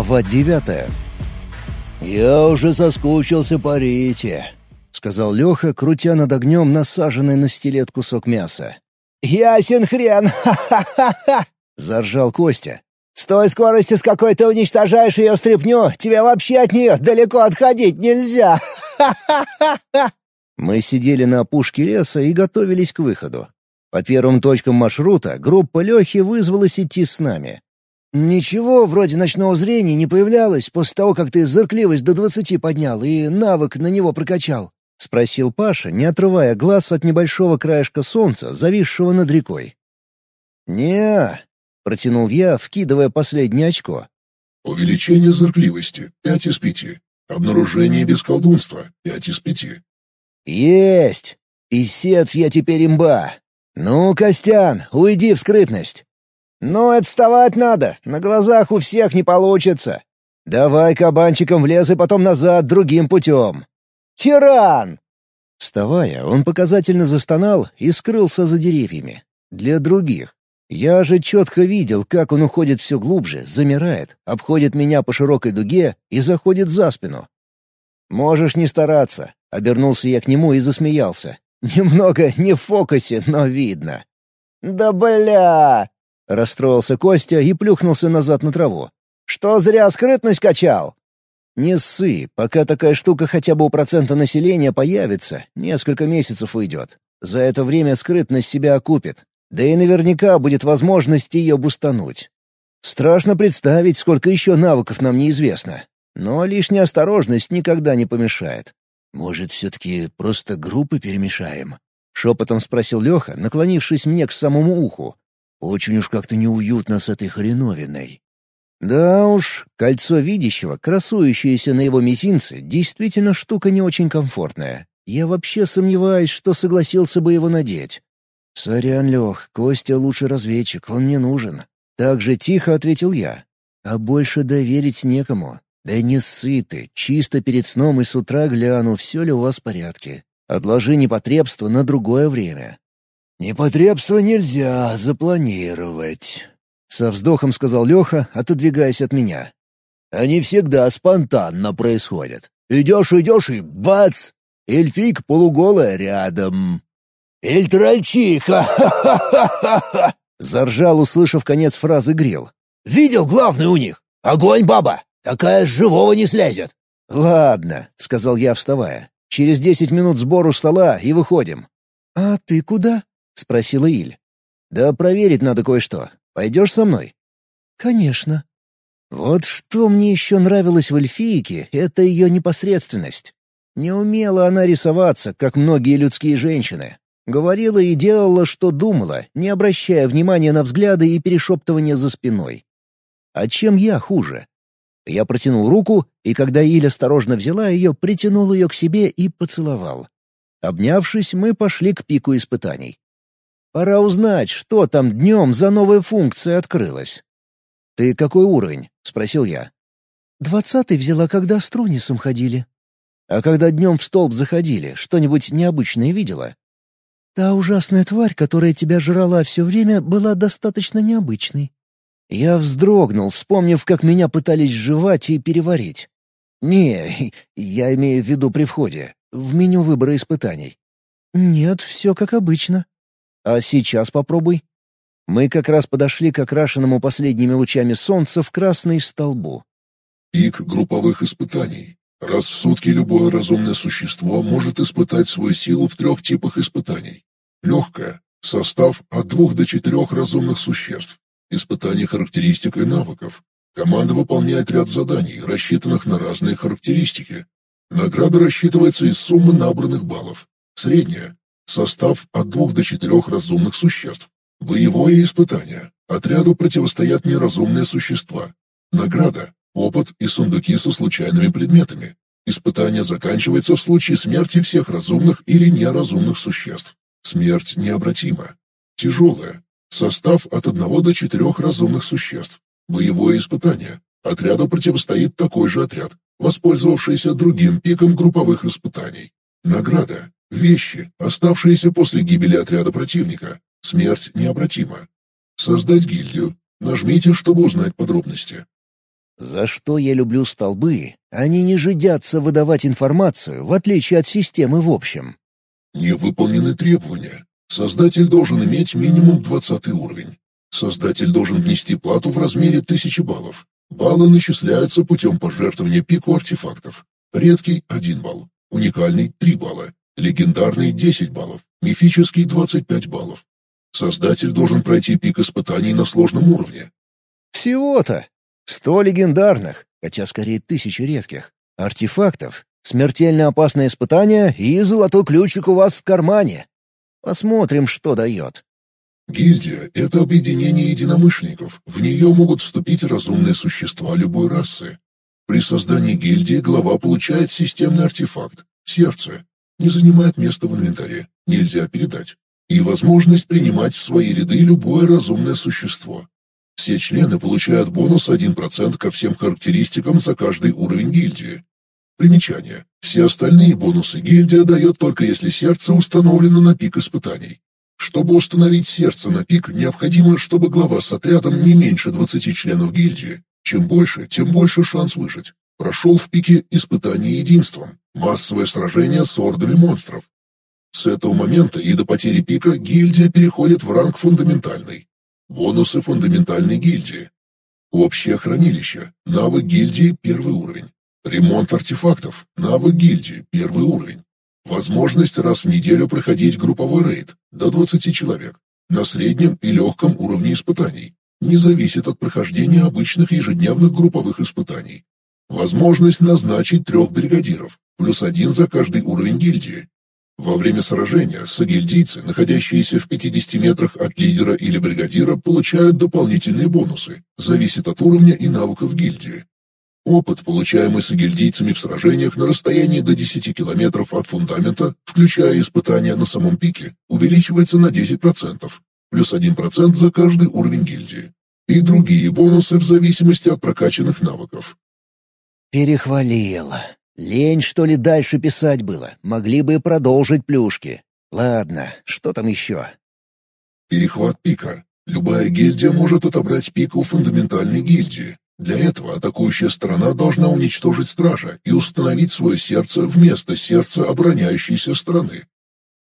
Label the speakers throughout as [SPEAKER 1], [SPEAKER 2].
[SPEAKER 1] Глава девятая. «Я уже соскучился по Рите», — сказал Леха, крутя над огнем насаженный на стилет кусок мяса.
[SPEAKER 2] «Ясен хрен! Ха-ха-ха-ха!» — заржал Костя. «С той скоростью, с какой ты уничтожаешь ее стряпню, тебе вообще от нее далеко отходить нельзя! Ха-ха-ха-ха!»
[SPEAKER 1] Мы сидели на опушке леса и готовились к выходу. По первым точкам маршрута группа Лехи вызвалась идти с нами. «Ничего вроде ночного зрения не появлялось после того, как ты зыркливость до двадцати поднял и навык на него прокачал?» — спросил Паша, не отрывая глаз от небольшого краешка солнца, зависшего над рекой. не протянул я, вкидывая последнее очко.
[SPEAKER 3] «Увеличение зыркливости — пять из пяти. Обнаружение без колдунства — пять из пяти».
[SPEAKER 1] «Есть! Писец я теперь имба! Ну, Костян, уйди в скрытность!»
[SPEAKER 2] «Ну, отставать надо, на глазах у всех не получится.
[SPEAKER 1] Давай кабанчиком в лес и потом назад другим путем».
[SPEAKER 2] «Тиран!»
[SPEAKER 1] Вставая, он показательно застонал и скрылся за деревьями. Для других. Я же четко видел, как он уходит все глубже, замирает, обходит меня по широкой дуге и заходит за спину. «Можешь не стараться», — обернулся я к нему и засмеялся. «Немного не в фокусе, но видно».
[SPEAKER 2] «Да бля!»
[SPEAKER 1] Расстроился Костя и плюхнулся назад на траву.
[SPEAKER 2] «Что зря скрытность качал?»
[SPEAKER 1] «Не ссы, пока такая штука хотя бы у процента населения появится, несколько месяцев уйдет. За это время скрытность себя окупит. Да и наверняка будет возможность ее бустануть. Страшно представить, сколько еще навыков нам неизвестно. Но лишняя осторожность никогда не помешает. Может, все-таки просто группы перемешаем?» — шепотом спросил Леха, наклонившись мне к самому уху. Очень уж как-то неуютно с этой хреновиной. Да уж, кольцо видящего, красующееся на его мизинце, действительно штука не очень комфортная. Я вообще сомневаюсь, что согласился бы его надеть. «Сорян, Лех, Костя лучший разведчик, он мне нужен». Так же тихо ответил я. «А больше доверить некому. Да не сыты, чисто перед сном и с утра гляну, все ли у вас в порядке. Отложи непотребство на другое время. «Непотребство нельзя запланировать», — со вздохом сказал Леха, отодвигаясь от меня. «Они всегда спонтанно происходят. Идешь, идешь и бац! Эльфик полуголая рядом». «Эльтральчиха! Ха-ха-ха-ха-ха!» — заржал, услышав конец фразы Грил. «Видел главный у них? Огонь, баба! Такая живого не слезет!» «Ладно», — сказал я, вставая. «Через десять минут сбору стола и выходим». «А ты куда?» — спросила Иль. «Да проверить надо кое-что. Пойдешь со мной?» «Конечно». Вот что мне еще нравилось в эльфийке — это ее непосредственность. Не умела она рисоваться, как многие людские женщины. Говорила и делала, что думала, не обращая внимания на взгляды и перешептывания за спиной. А чем я хуже? Я протянул руку, и когда Иль осторожно взяла ее, притянул ее к себе и поцеловал. Обнявшись, мы пошли к пику испытаний. Пора узнать, что там днем за новая функция открылась. «Ты какой уровень?» — спросил я. «Двадцатый взяла, когда с Трунисом ходили». «А когда днем в столб заходили, что-нибудь необычное видела?» «Та ужасная тварь, которая тебя жрала все время, была достаточно необычной». Я вздрогнул, вспомнив, как меня пытались жевать и переварить. «Не, я имею в виду при входе, в меню выбора испытаний». «Нет, все как обычно», а сейчас попробуй. Мы как раз подошли к окрашенному последними лучами солнца в красный столбу.
[SPEAKER 3] Пик групповых испытаний. Раз в сутки любое разумное существо может испытать свою силу в трех типах испытаний. Легкое. Состав от двух до четырех разумных существ. Испытание характеристик и навыков. Команда выполняет ряд заданий, рассчитанных на разные характеристики. Награда рассчитывается из суммы набранных баллов. Средняя Состав от двух до четырех разумных существ. Боевое испытание. Отряду противостоят неразумные существа. Награда. Опыт и сундуки со случайными предметами. Испытание заканчивается в случае смерти всех разумных или неразумных существ. Смерть необратима. Тяжелое. Состав от одного до четырех разумных существ. Боевое испытание. Отряду противостоит такой же отряд, воспользовавшийся другим пиком групповых испытаний. Награда. Вещи, оставшиеся после гибели отряда противника. Смерть необратима. Создать гильдию. Нажмите, чтобы узнать подробности.
[SPEAKER 1] За что я люблю столбы, они не жидятся выдавать информацию, в отличие от системы в общем.
[SPEAKER 3] Не выполнены требования. Создатель должен иметь минимум 20 уровень. Создатель должен внести плату в размере 1000 баллов. Баллы начисляются путем пожертвования пику артефактов. Редкий — 1 балл, уникальный — 3 балла, легендарный — 10 баллов, мифический — 25 баллов. Создатель должен пройти пик испытаний на сложном уровне.
[SPEAKER 1] Всего-то. Сто легендарных, хотя скорее тысячи редких, артефактов, смертельно опасное испытание и золотой ключик у вас в кармане. Посмотрим, что дает.
[SPEAKER 3] Гильдия — это объединение единомышленников. В нее могут вступить разумные существа любой расы. При создании гильдии глава получает системный артефакт — сердце. Не занимает места в инвентаре, нельзя передать. И возможность принимать в свои ряды любое разумное существо. Все члены получают бонус 1% ко всем характеристикам за каждый уровень гильдии. Примечание. Все остальные бонусы гильдия дает только если сердце установлено на пик испытаний. Чтобы установить сердце на пик, необходимо, чтобы глава с отрядом не меньше 20 членов гильдии. Чем больше, тем больше шанс выжить. Прошел в пике испытание единством. Массовое сражение с ордами монстров. С этого момента и до потери пика гильдия переходит в ранг фундаментальный. Бонусы фундаментальной гильдии. Общее хранилище. Навык гильдии – первый уровень. Ремонт артефактов. Навык гильдии – первый уровень. Возможность раз в неделю проходить групповой рейд до 20 человек на среднем и легком уровне испытаний. Не зависит от прохождения обычных ежедневных групповых испытаний. Возможность назначить трех бригадиров, плюс один за каждый уровень гильдии. Во время сражения сагильдийцы, находящиеся в 50 метрах от лидера или бригадира, получают дополнительные бонусы, зависит от уровня и навыков гильдии. Опыт, получаемый с гильдийцами в сражениях на расстоянии до 10 километров от фундамента, включая испытания на самом пике, увеличивается на 10%, плюс 1% за каждый уровень гильдии, и другие бонусы в зависимости от прокачанных навыков.
[SPEAKER 1] Перехвалило. Лень, что ли, дальше писать было. Могли бы продолжить плюшки. Ладно, что там еще?
[SPEAKER 3] Перехват пика. Любая гильдия может отобрать пик у фундаментальной гильдии, для этого атакующая сторона должна уничтожить стража и установить свое сердце вместо сердца обороняющейся стороны.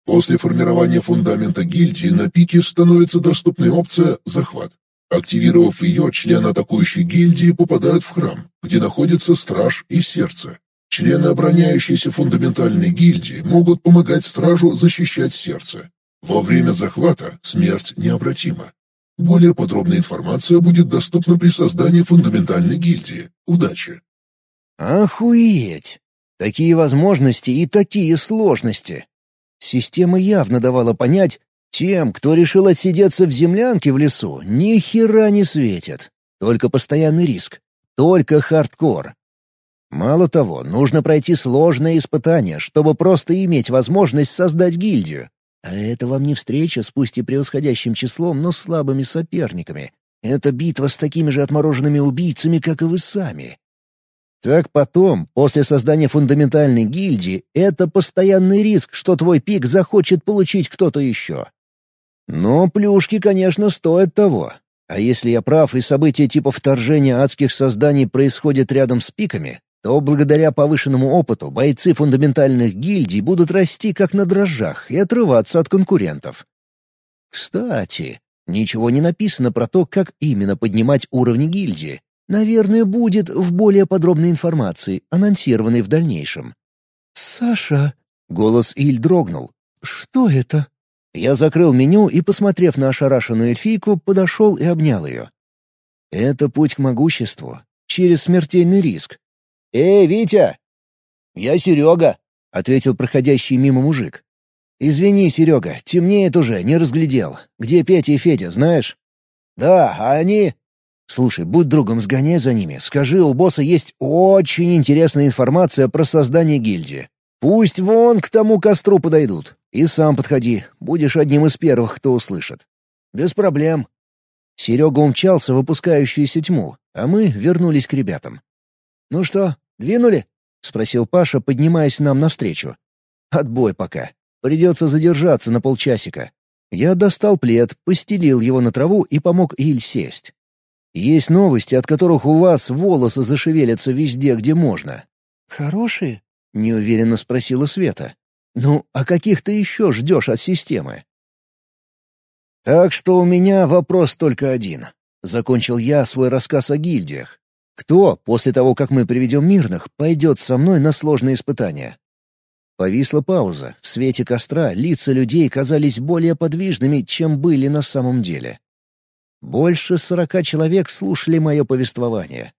[SPEAKER 3] После формирования фундамента гильдии на пике становится доступной опция «Захват». Активировав ее, члены атакующей гильдии попадают в храм, где находится страж и сердце. Члены обороняющейся фундаментальной гильдии могут помогать стражу защищать сердце. Во время захвата смерть необратима. Более подробная информация будет доступна при создании фундаментальной гильдии. Удачи!
[SPEAKER 1] Охуеть! Такие возможности и такие сложности! Система явно давала понять, тем, кто решил отсидеться в землянке в лесу, ни хера не светит. Только постоянный риск. Только хардкор. Мало того, нужно пройти сложное испытание, чтобы просто иметь возможность создать гильдию. А это вам не встреча с пусть и превосходящим числом, но слабыми соперниками. Это битва с такими же отмороженными убийцами, как и вы сами. Так потом, после создания фундаментальной гильдии, это постоянный риск, что твой пик захочет получить кто-то еще. Но плюшки, конечно, стоят того. А если я прав, и события типа вторжения адских созданий происходят рядом с пиками, то благодаря повышенному опыту бойцы фундаментальных гильдий будут расти как на дрожжах и отрываться от конкурентов. Кстати, ничего не написано про то, как именно поднимать уровни гильдии. Наверное, будет в более подробной информации, анонсированной в дальнейшем. «Саша...» — голос Иль дрогнул. «Что это?» Я закрыл меню и, посмотрев на ошарашенную эльфийку, подошел и обнял ее. «Это путь к могуществу. Через смертельный риск. «Эй, Витя!» «Я Серега», — ответил проходящий мимо мужик. «Извини, Серега, темнеет уже, не разглядел. Где Петя и Федя, знаешь?» «Да, а они...» «Слушай, будь другом, сгоняй за ними. Скажи, у босса есть очень интересная информация про создание гильдии. Пусть вон к тому костру подойдут. И сам подходи, будешь одним из первых, кто услышит». «Без проблем». Серега умчался в опускающуюся тьму, а мы вернулись к ребятам. «Ну что, «Двинули?» — спросил Паша, поднимаясь нам навстречу. «Отбой пока. Придется задержаться на полчасика». Я достал плед, постелил его на траву и помог Иль сесть. Есть новости, от которых у вас волосы зашевелятся везде, где можно».
[SPEAKER 2] «Хорошие?»
[SPEAKER 1] — неуверенно спросила Света. «Ну, а каких ты еще ждешь от системы?» «Так что у меня вопрос только один. Закончил я свой рассказ о гильдиях. Кто, после того, как мы приведем мирных, пойдет со мной на сложные испытания?» Повисла пауза. В свете костра лица людей казались более подвижными, чем были на самом деле. Больше сорока человек слушали мое повествование.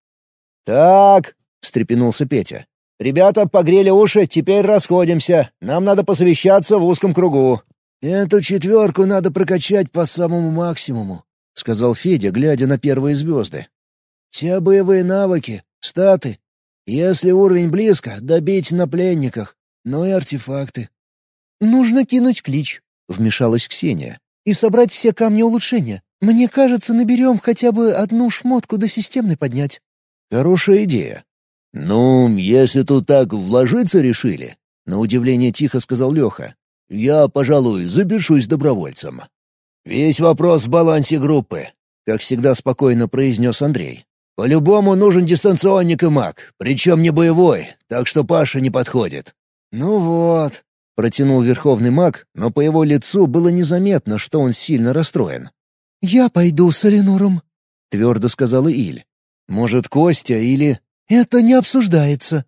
[SPEAKER 2] «Так», — встрепенулся Петя. «Ребята погрели уши, теперь расходимся. Нам надо посовещаться в узком кругу».
[SPEAKER 1] «Эту четверку надо прокачать по самому максимуму», — сказал Федя, глядя на первые звезды. «Все боевые навыки, статы. Если уровень близко, добить на пленниках но и артефакты.
[SPEAKER 2] «Нужно кинуть клич», — вмешалась Ксения, — «и собрать все камни улучшения. Мне кажется, наберем хотя бы одну шмотку до системной поднять».
[SPEAKER 1] «Хорошая идея».
[SPEAKER 4] «Ну, если тут так вложиться решили», — на удивление тихо сказал Леха, — «я, пожалуй, запишусь добровольцем».
[SPEAKER 1] «Весь вопрос в балансе группы», — как всегда спокойно произнес Андрей. «По-любому нужен дистанционник и маг, причем не боевой, так что Паша не подходит.
[SPEAKER 2] «Ну вот», —
[SPEAKER 1] протянул верховный маг, но по его лицу было незаметно, что он сильно расстроен.
[SPEAKER 2] «Я пойду с Эленором», —
[SPEAKER 1] твердо сказала Иль. «Может, Костя или...»
[SPEAKER 2] «Это не обсуждается».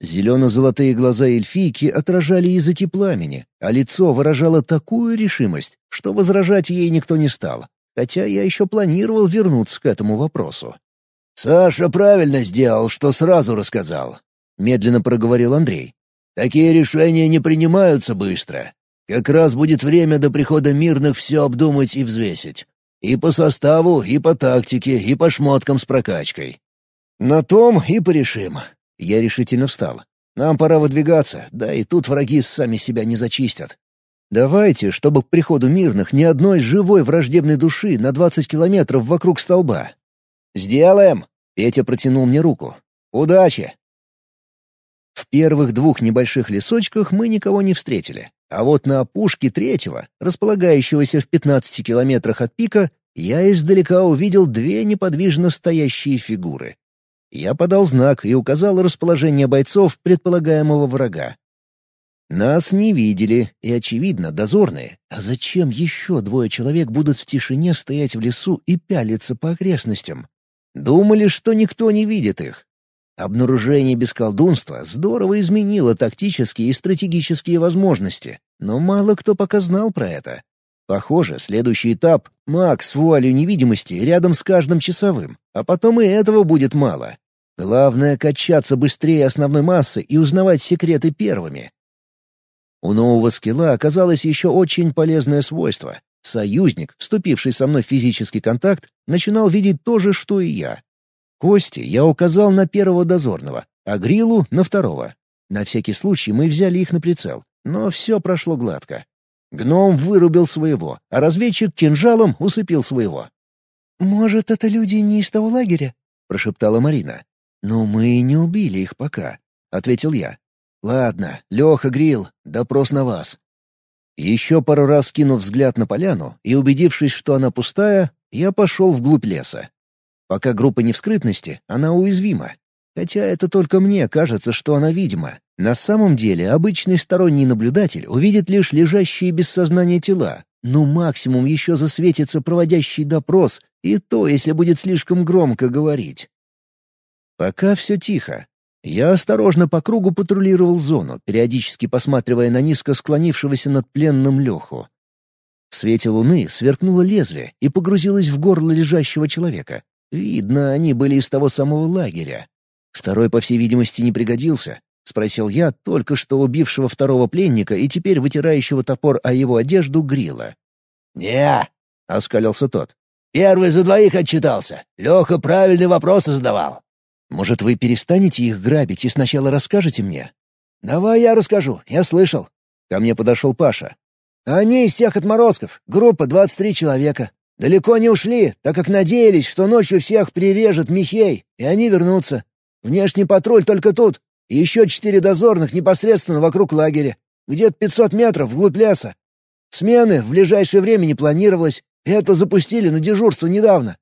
[SPEAKER 1] Зелено-золотые глаза эльфийки отражали языки пламени, а лицо выражало такую решимость, что возражать ей никто не стал, хотя я еще планировал вернуться к этому вопросу.
[SPEAKER 4] «Саша правильно сделал, что сразу рассказал», — медленно проговорил Андрей. Такие решения не принимаются быстро. Как раз будет время до прихода мирных все обдумать и взвесить. И по составу, и по тактике, и по шмоткам с прокачкой.
[SPEAKER 1] На том и порешим. Я решительно встал. Нам пора выдвигаться, да и тут враги сами себя не зачистят. Давайте, чтобы к приходу мирных ни одной живой враждебной души на двадцать километров вокруг столба.
[SPEAKER 2] «Сделаем!»
[SPEAKER 1] — Петя протянул мне руку. «Удачи!» В первых двух небольших лесочках мы никого не встретили, а вот на опушке третьего, располагающегося в 15 километрах от пика, я издалека увидел две неподвижно стоящие фигуры. Я подал знак и указал расположение бойцов предполагаемого врага. Нас не видели, и, очевидно, дозорные. А зачем еще двое человек будут в тишине стоять в лесу и пялиться по окрестностям? Думали, что никто не видит их, Обнаружение без колдунства здорово изменило тактические и стратегические возможности, но мало кто пока знал про это. Похоже, следующий этап — маг с вуалью невидимости рядом с каждым часовым, а потом и этого будет мало. Главное — качаться быстрее основной массы и узнавать секреты первыми. У нового скилла оказалось еще очень полезное свойство. Союзник, вступивший со мной в физический контакт, начинал видеть то же, что и я. Кости я указал на первого дозорного, а Грилу — на второго. На всякий случай мы взяли их на прицел, но все прошло гладко. Гном вырубил своего, а разведчик кинжалом усыпил своего.
[SPEAKER 2] «Может, это люди не из того лагеря?»
[SPEAKER 1] — прошептала Марина. «Но мы не убили их пока», — ответил я. «Ладно, Леха, Грил, допрос на вас». Еще пару раз кинув взгляд на поляну и убедившись, что она пустая, я пошел вглубь леса. Пока группа не в скрытности, она уязвима. Хотя это только мне кажется, что она видима. На самом деле обычный сторонний наблюдатель увидит лишь лежащие без сознания тела, но максимум еще засветится проводящий допрос, и то, если будет слишком громко говорить. Пока все тихо. Я осторожно по кругу патрулировал зону, периодически посматривая на низко склонившегося над пленным Леху. В свете луны сверкнуло лезвие и погрузилось в горло лежащего человека. Видно, они были из того самого лагеря. Второй, по всей видимости, не пригодился. Спросил я только что убившего второго пленника и теперь вытирающего топор о его одежду Грила.
[SPEAKER 4] «Не», —
[SPEAKER 1] оскалился тот.
[SPEAKER 4] «Первый за двоих отчитался. Леха правильные вопросы задавал».
[SPEAKER 1] «Может, вы перестанете их грабить и сначала расскажете мне?»
[SPEAKER 2] «Давай я расскажу, я слышал».
[SPEAKER 1] Ко мне подошел Паша.
[SPEAKER 2] «Они из тех отморозков, группа 23 человека. Далеко не ушли, так как надеялись, что ночью всех прирежет Михей, и они вернутся. Внешний патруль только тут, и еще четыре дозорных непосредственно вокруг лагеря, где-то 500 метров вглубь леса. Смены в ближайшее время не планировалось, это запустили на дежурство недавно.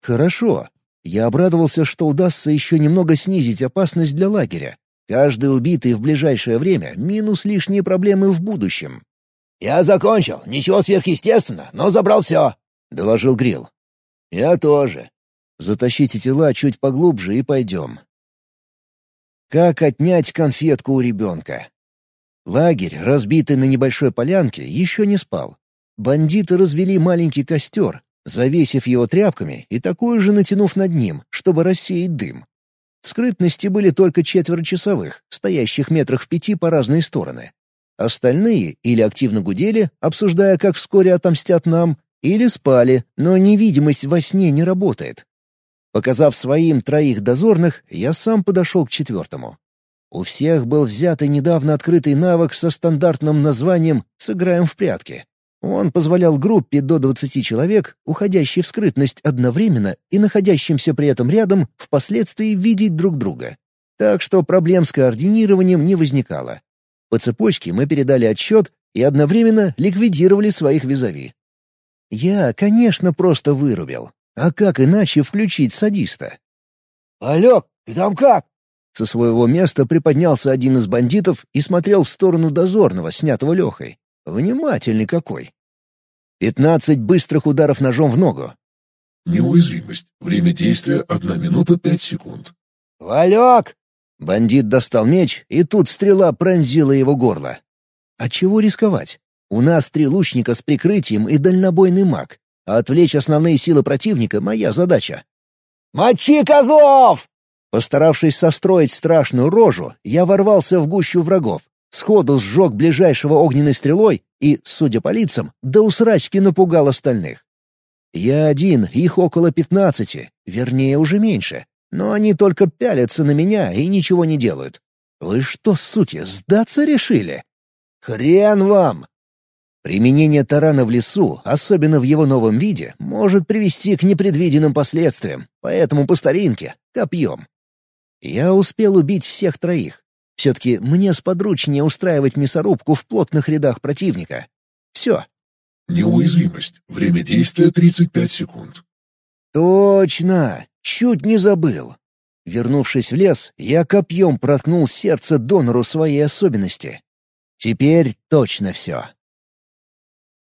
[SPEAKER 1] Хорошо. Я обрадовался, что удастся еще немного снизить опасность для лагеря. Каждый убитый в ближайшее время — минус лишние проблемы в будущем.
[SPEAKER 2] «Я закончил. Ничего сверхъестественного, но забрал все», — доложил Грил.
[SPEAKER 1] «Я тоже. Затащите тела чуть поглубже и пойдем». Как отнять конфетку у ребенка? Лагерь, разбитый на небольшой полянке, еще не спал. Бандиты развели маленький костер, завесив его тряпками и такую же натянув над ним, чтобы рассеять дым. Скрытности были только четверо часовых, стоящих метрах в пяти по разные стороны. Остальные или активно гудели, обсуждая, как вскоре отомстят нам, или спали, но невидимость во сне не работает. Показав своим троих дозорных, я сам подошел к четвертому. У всех был взят и недавно открытый навык со стандартным названием «Сыграем в прятки». Он позволял группе до 20 человек, уходящей в скрытность одновременно и находящимся при этом рядом, впоследствии видеть друг друга. Так что проблем с координированием не возникало. По цепочке мы передали отчет и одновременно ликвидировали своих визави. Я, конечно, просто вырубил. А как иначе включить садиста?
[SPEAKER 2] «Алёк, ты там как?»
[SPEAKER 1] Со своего места приподнялся один из бандитов и смотрел в сторону дозорного, снятого Лехой. Внимательный какой. Пятнадцать быстрых ударов ножом в ногу.
[SPEAKER 3] Неуязвимость. Время действия — одна минута пять секунд.
[SPEAKER 2] «Валек!»
[SPEAKER 1] Бандит достал меч, и тут стрела пронзила его горло. А чего рисковать? У нас три лучника с прикрытием и дальнобойный маг. А отвлечь основные силы противника — моя задача.
[SPEAKER 2] «Мочи козлов!»
[SPEAKER 1] Постаравшись состроить страшную рожу, я ворвался в гущу врагов, Сходу сжег ближайшего огненной стрелой и, судя по лицам, до усрачки напугал остальных. Я один, их около пятнадцати, вернее, уже меньше. Но они только пялятся на меня и ничего не делают. Вы что, суки, сдаться решили? Хрен вам! Применение тарана в лесу, особенно в его новом виде, может привести к непредвиденным последствиям, поэтому по старинке — копьем. Я успел убить всех троих, все-таки мне сподручнее устраивать мясорубку в плотных рядах противника. Все.
[SPEAKER 3] Неуязвимость. Время действия 35 секунд.
[SPEAKER 1] Точно! Чуть не забыл. Вернувшись в лес, я копьем проткнул сердце донору своей особенности. Теперь точно все.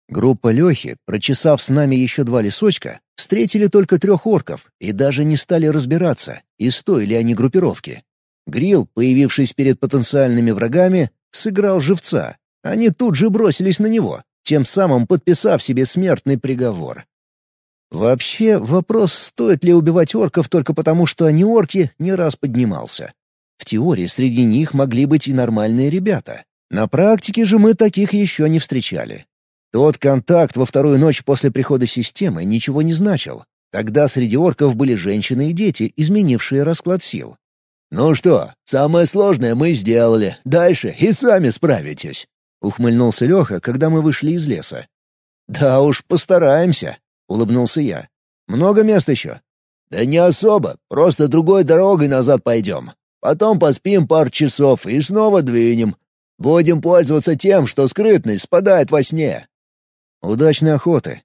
[SPEAKER 1] Группа Лехи, прочесав с нами еще два лесочка, встретили только трех орков и даже не стали разбираться, из той ли они группировки. Грил, появившись перед потенциальными врагами, сыграл живца. Они тут же бросились на него, тем самым подписав себе смертный приговор. Вообще, вопрос, стоит ли убивать орков только потому, что они орки, не раз поднимался. В теории среди них могли быть и нормальные ребята. На практике же мы таких еще не встречали. Тот контакт во вторую ночь после прихода системы ничего не значил. Тогда среди орков были женщины и дети, изменившие расклад сил. «Ну что, самое сложное мы сделали. Дальше и сами справитесь», — ухмыльнулся Леха, когда мы вышли из леса. «Да уж, постараемся», — улыбнулся я. «Много мест еще?» «Да не особо, просто другой дорогой назад пойдем. Потом поспим пару часов и снова двинем. Будем пользоваться тем, что скрытность спадает во сне». «Удачной охоты»,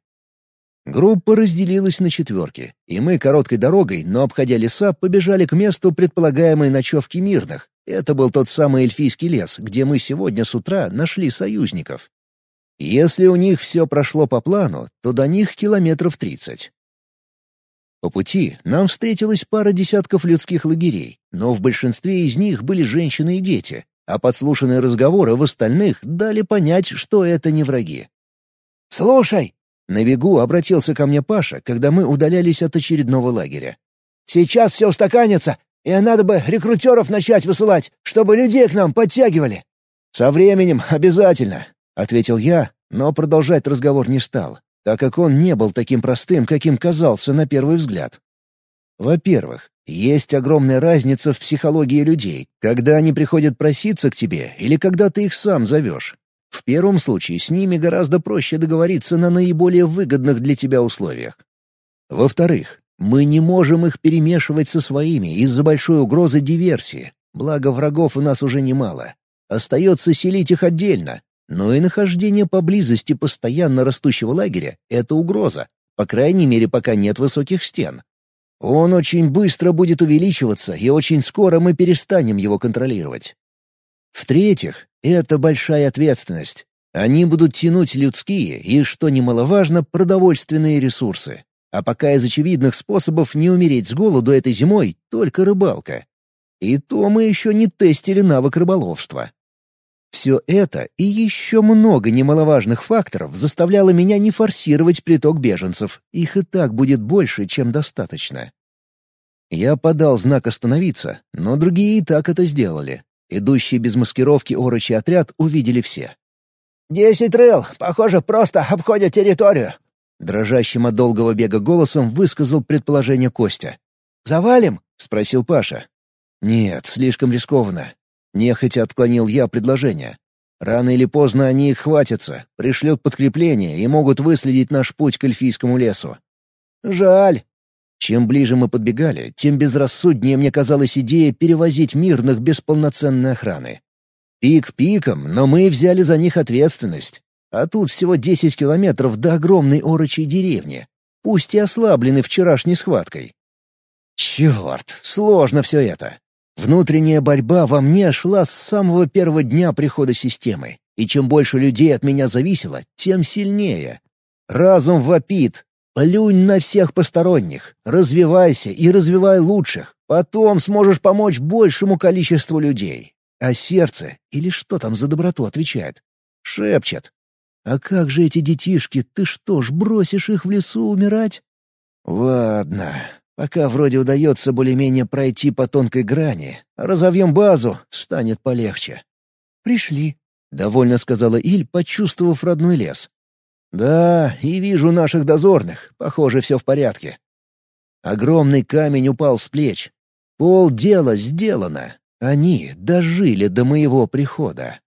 [SPEAKER 1] Группа разделилась на четверки, и мы короткой дорогой, но обходя леса, побежали к месту предполагаемой ночевки мирных. Это был тот самый эльфийский лес, где мы сегодня с утра нашли союзников. Если у них все прошло по плану, то до них километров тридцать. По пути нам встретилась пара десятков людских лагерей, но в большинстве из них были женщины и дети, а подслушанные разговоры в остальных дали понять, что это не враги.
[SPEAKER 2] «Слушай,
[SPEAKER 1] на бегу обратился ко мне Паша, когда мы удалялись от очередного лагеря.
[SPEAKER 2] «Сейчас все устаканится, и надо бы рекрутеров начать высылать, чтобы людей к нам подтягивали».
[SPEAKER 1] «Со временем обязательно», — ответил я, но продолжать разговор не стал, так как он не был таким простым, каким казался на первый взгляд. Во-первых, есть огромная разница в психологии людей, когда они приходят проситься к тебе или когда ты их сам зовешь. В первом случае с ними гораздо проще договориться на наиболее выгодных для тебя условиях. Во-вторых, мы не можем их перемешивать со своими из-за большой угрозы диверсии, благо врагов у нас уже немало. Остается селить их отдельно, но и нахождение поблизости постоянно растущего лагеря — это угроза, по крайней мере, пока нет высоких стен. Он очень быстро будет увеличиваться, и очень скоро мы перестанем его контролировать. В-третьих, это большая ответственность. Они будут тянуть людские и, что немаловажно, продовольственные ресурсы. А пока из очевидных способов не умереть с голоду этой зимой только рыбалка. И то мы еще не тестили навык рыболовства. Все это и еще много немаловажных факторов заставляло меня не форсировать приток беженцев. Их и так будет больше, чем достаточно. Я подал знак остановиться, но другие и так это сделали. Идущий без маскировки орочий отряд увидели все.
[SPEAKER 2] «Десять рыл, похоже, просто обходят территорию», —
[SPEAKER 1] дрожащим от долгого бега голосом высказал предположение Костя.
[SPEAKER 2] «Завалим?»
[SPEAKER 1] — спросил Паша. «Нет, слишком рискованно. Нехотя отклонил я предложение. Рано или поздно они их хватятся, пришлют подкрепление и могут выследить наш путь к эльфийскому лесу.
[SPEAKER 2] Жаль.
[SPEAKER 1] Чем ближе мы подбегали, тем безрассуднее мне казалась идея перевозить мирных без полноценной охраны. Пик пиком, но мы взяли за них ответственность. А тут всего 10 километров до огромной орочей деревни, пусть и ослаблены вчерашней схваткой. Черт, сложно все это. Внутренняя борьба во мне шла с самого первого дня прихода системы, и чем больше людей от меня зависело, тем сильнее. Разум вопит. Плюнь на всех посторонних, развивайся и развивай лучших, потом сможешь помочь большему количеству людей. А сердце, или что там за доброту отвечает, шепчет. «А как же эти детишки, ты что ж, бросишь их в лесу умирать?» «Ладно, Пока вроде удается более-менее пройти по тонкой грани, разовьем базу, станет полегче.
[SPEAKER 2] «Пришли», —
[SPEAKER 1] довольно сказала Иль, почувствовав родной лес. «Да, и вижу наших дозорных. Похоже, все в порядке». Огромный камень упал с плеч. Пол дела сделано. Они дожили до моего прихода.